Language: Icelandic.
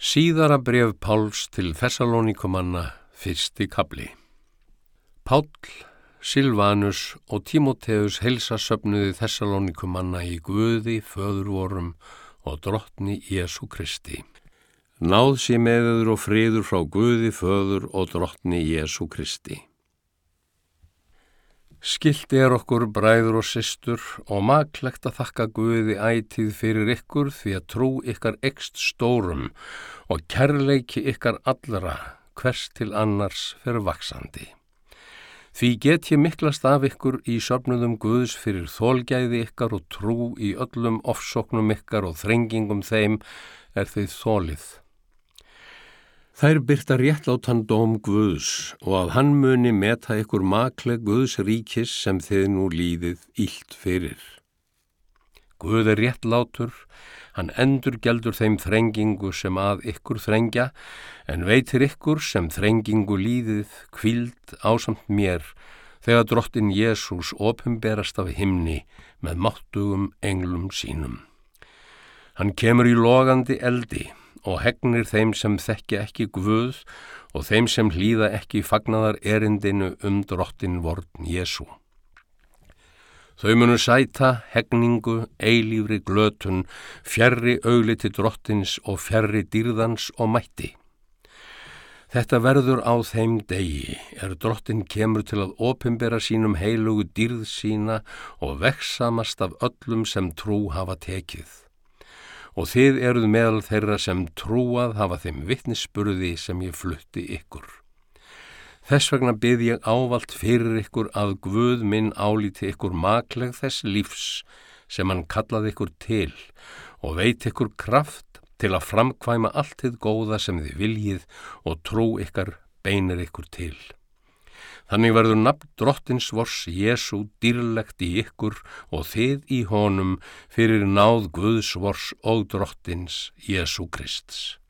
Síðara bref Páls til Fessalónikumanna, fyrsti kabli. Pál, Silvanus og Tímoteus heilsasöfnuði Fessalónikumanna í Guði, föðurvorum og drottni Jésu Kristi. Náð sé meður og friður frá Guði, föður og drottni Jésu Kristi. Skilt er okkur bræður og systur og maklegt að þakka Guði ætið fyrir ykkur því að trú ykkar ekst stórum og kærleiki ykkar allra hvers til annars fyrir vaksandi. Því get ég miklast af ykkur í söfnuðum Guðs fyrir þólgæði ykkar og trú í öllum ofsóknum ykkar og þrengingum þeim er þið þólið. Þær byrta réttlátan dóm Guðs og að hann muni meta ykkur makleg Guðs ríkis sem þið nú líðið ílt fyrir. Guð er réttlátur, hann endur geldur þeim þrengingu sem að ykkur þrengja, en veitir ykkur sem þrengingu líðið kvild ásamt mér þegar drottin Jésús opumberast af himni með máttugum englum sínum. Hann kemur í logandi eldi og hegnir þeim sem þekkja ekki guð og þeim sem hlýða ekki fagnaðar erindinu um drottin vorn Jésu. Þau munu sæta, hegningu, eilífri glötun, fjarrri augliti drottins og fjarrri dýrðans og mætti. Þetta verður á þeim degi er drottin kemur til að opimbera sínum heilugu dýrð sína og veksamast af öllum sem trú hafa tekið og þið eruð meðal þeirra sem trúað hafa þeim vittnisspurði sem ég flutti ykkur. Þess vegna byrð ég ávalt fyrir ykkur að Guð minn álíti ykkur makleg þess lífs sem hann kallaði ykkur til og veit ykkur kraft til að framkvæma allt þið góða sem þið viljið og trú ykkar beinir ykkur til. Þannig verður nafn drottins vors Jésu dýrlegt í ykkur og þið í honum fyrir náð Guðs vors og drottins Jésu Krists.